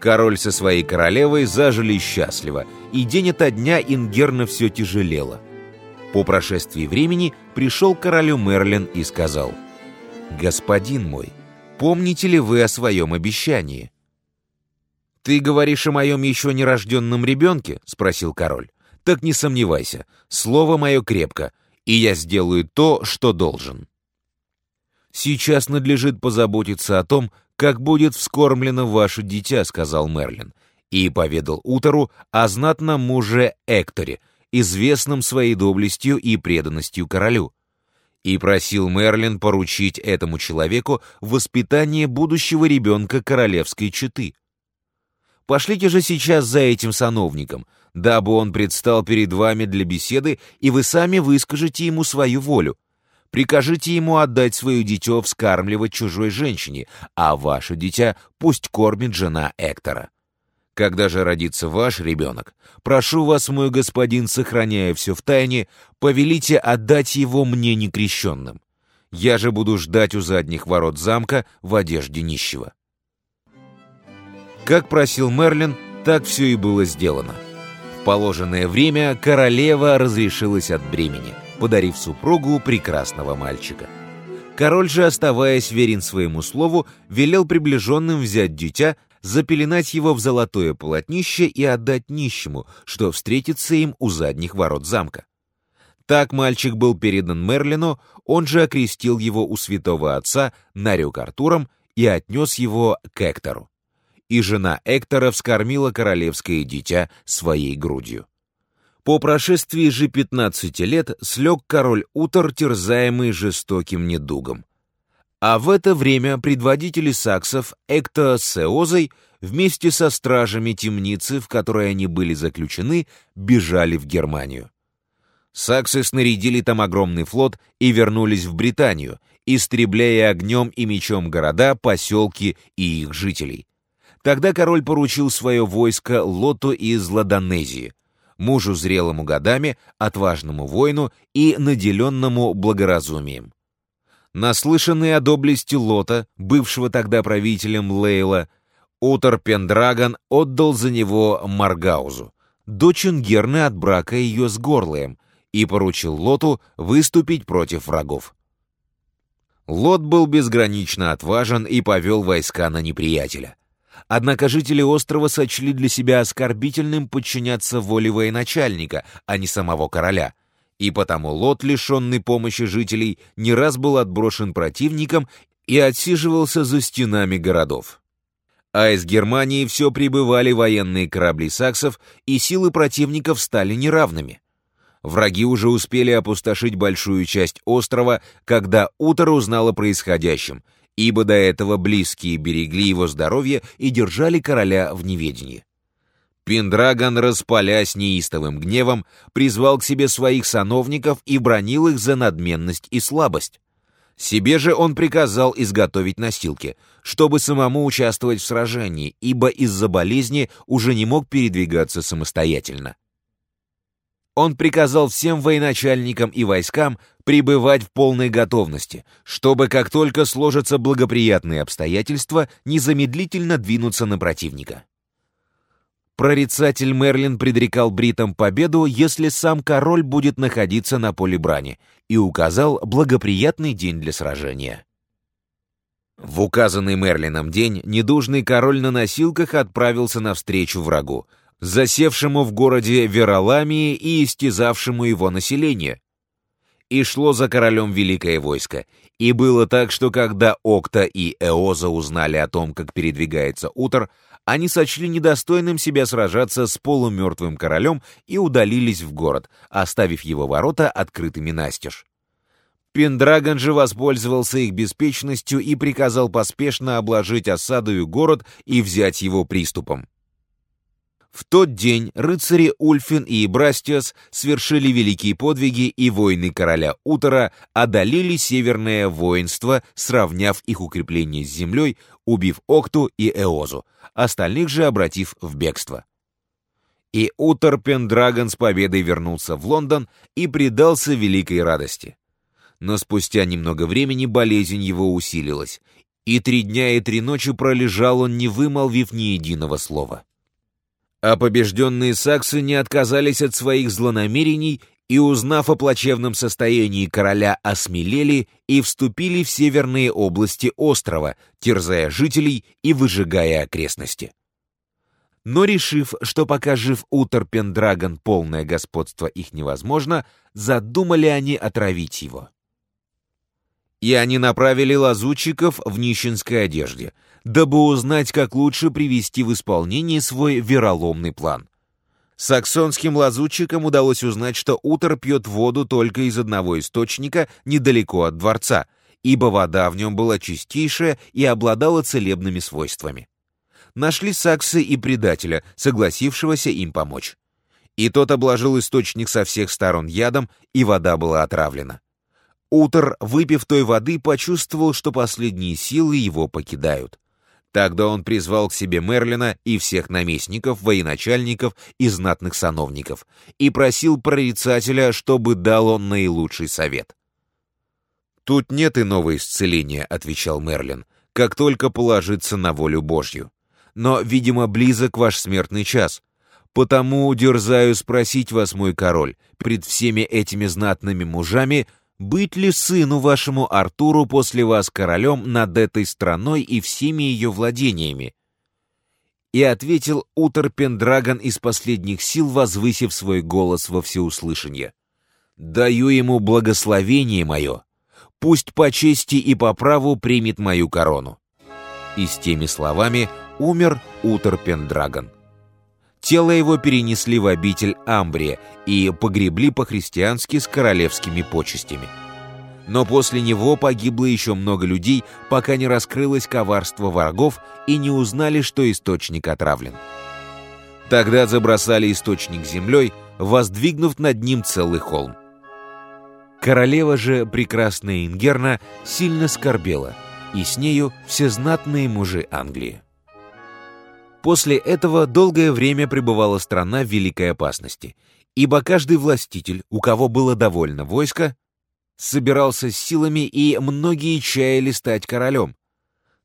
Король со своей королевой зажили счастливо, и день ото дня Ингерна все тяжелело. По прошествии времени пришел королю Мерлин и сказал, «Господин мой, помните ли вы о своем обещании?» «Ты говоришь о моем еще нерожденном ребенке?» — спросил король. «Так не сомневайся, слово мое крепко, и я сделаю то, что должен». «Сейчас надлежит позаботиться о том, как будет вскормлено ваше дитя», — сказал Мерлин, и поведал Утору о знатном муже Экторе, известном своей доблестью и преданностью королю. И просил Мерлин поручить этому человеку воспитание будущего ребенка королевской четы. Пошлите же сейчас за этим сановником, дабы он предстал перед вами для беседы, и вы сами выскажете ему свою волю. Прикажите ему отдать свое дитё вскармливать чужой женщине, а ваше дитя пусть кормит жена Эктора. Когда же родится ваш ребенок, прошу вас, мой господин, сохраняя все в тайне, повелите отдать его мне некрещенным. Я же буду ждать у задних ворот замка в одежде нищего». Как просил Мерлин, так все и было сделано. В положенное время королева разрешилась от бремени, подарив супругу прекрасного мальчика. Король же, оставаясь верен своему слову, велел приближенным взять дитя запеленать его в золотое полотнище и отдать нищему, что встретится им у задних ворот замка. Так мальчик был передан Мерлину, он же окрестил его у святого отца, нарек Артуром, и отнес его к Эктору. И жена Эктора вскормила королевское дитя своей грудью. По прошествии же пятнадцати лет слег король Утор, терзаемый жестоким недугом. А в это время предводители саксов Экто с вместе со стражами темницы, в которой они были заключены, бежали в Германию. Саксы снарядили там огромный флот и вернулись в Британию, истребляя огнем и мечом города, поселки и их жителей. Тогда король поручил свое войско Лоту из Ладонезии, мужу зрелому годами, отважному воину и наделенному благоразумием. Наслышанный о доблести Лота, бывшего тогда правителем Лейла, Утор Пендрагон отдал за него Маргаузу, дочь Ингерны от брака ее с Горлаем, и поручил Лоту выступить против врагов. Лот был безгранично отважен и повел войска на неприятеля. Однако жители острова сочли для себя оскорбительным подчиняться воле военачальника, а не самого короля — и потому лот, лишенный помощи жителей, не раз был отброшен противником и отсиживался за стенами городов. А из Германии все прибывали военные корабли саксов, и силы противников стали неравными. Враги уже успели опустошить большую часть острова, когда Утор узнал о происходящем, ибо до этого близкие берегли его здоровье и держали короля в неведении. Пендрагон, распалясь неистовым гневом, призвал к себе своих сановников и бронил их за надменность и слабость. Себе же он приказал изготовить носилки, чтобы самому участвовать в сражении, ибо из-за болезни уже не мог передвигаться самостоятельно. Он приказал всем военачальникам и войскам пребывать в полной готовности, чтобы как только сложатся благоприятные обстоятельства, незамедлительно двинуться на противника. Прорицатель Мерлин предрекал бритам победу, если сам король будет находиться на поле брани, и указал благоприятный день для сражения. В указанный Мерлином день недужный король на носилках отправился навстречу врагу, засевшему в городе Вероламии и истязавшему его население. И шло за королем великое войско. И было так, что когда Окта и Эоза узнали о том, как передвигается Утор, они сочли недостойным себя сражаться с полумертвым королем и удалились в город, оставив его ворота открытыми настежь. Пендрагон же воспользовался их беспечностью и приказал поспешно обложить осадою город и взять его приступом. В тот день рыцари Ульфин и Брастиос совершили великие подвиги, и войны короля Утора одолели северное воинство, сравняв их укрепление с землей, убив Окту и Эозу, остальных же обратив в бегство. И Утор Пендрагон с победой вернулся в Лондон и предался великой радости. Но спустя немного времени болезнь его усилилась, и три дня и три ночи пролежал он, не вымолвив ни единого слова. А побежденные саксы не отказались от своих злонамерений и, узнав о плачевном состоянии короля, осмелели и вступили в северные области острова, терзая жителей и выжигая окрестности. Но решив, что пока жив Утор Пендрагон полное господство их невозможно, задумали они отравить его. И они направили лазутчиков в нищенской одежде, дабы узнать, как лучше привести в исполнение свой вероломный план. Саксонским лазутчикам удалось узнать, что Утор пьет воду только из одного источника недалеко от дворца, ибо вода в нем была чистейшая и обладала целебными свойствами. Нашли саксы и предателя, согласившегося им помочь. И тот обложил источник со всех сторон ядом, и вода была отравлена. Утор, выпив той воды, почувствовал, что последние силы его покидают. Тогда он призвал к себе Мерлина и всех наместников, военачальников и знатных сановников и просил прорицателя, чтобы дал он наилучший совет. «Тут нет иного исцеления», — отвечал Мерлин, — «как только положиться на волю Божью. Но, видимо, близок ваш смертный час. Потому дерзаю спросить вас, мой король, пред всеми этими знатными мужами, — быть ли сыну вашему Артуру после вас королем над этой страной и всеми ее владениями?» И ответил Утер Пендрагон из последних сил, возвысив свой голос во всеуслышание. «Даю ему благословение мое, пусть по чести и по праву примет мою корону». И с теми словами умер Утер Пендрагон. Тело его перенесли в обитель Амбрия и погребли по-христиански с королевскими почестями. Но после него погибло еще много людей, пока не раскрылось коварство врагов и не узнали, что источник отравлен. Тогда забросали источник землей, воздвигнув над ним целый холм. Королева же, прекрасная Ингерна, сильно скорбела, и с нею все знатные мужи Англии. После этого долгое время пребывала страна в великой опасности, ибо каждый властитель, у кого было довольно войска, собирался с силами, и многие чаяли стать королем.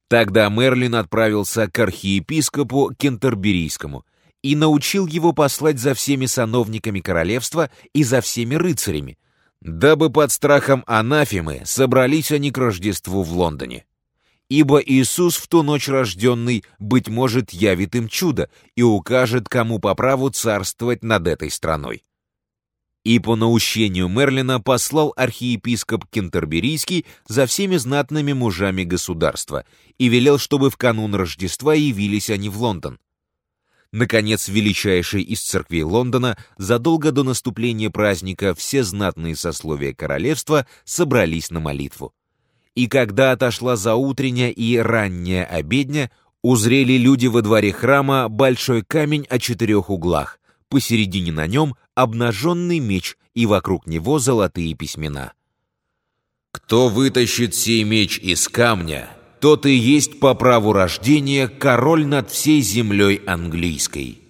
Тогда Мерлин отправился к архиепископу Кентерберийскому и научил его послать за всеми сановниками королевства и за всеми рыцарями, дабы под страхом анафемы собрались они к Рождеству в Лондоне ибо Иисус в ту ночь рожденный, быть может, явит им чудо и укажет, кому по праву царствовать над этой страной. И по наущению Мерлина послал архиепископ Кентерберийский за всеми знатными мужами государства и велел, чтобы в канун Рождества явились они в Лондон. Наконец, величайший из церквей Лондона, задолго до наступления праздника все знатные сословия королевства собрались на молитву и когда отошла заутренняя и ранняя обедня, узрели люди во дворе храма большой камень о четырех углах, посередине на нем обнаженный меч и вокруг него золотые письмена. «Кто вытащит сей меч из камня, тот и есть по праву рождения король над всей землей английской».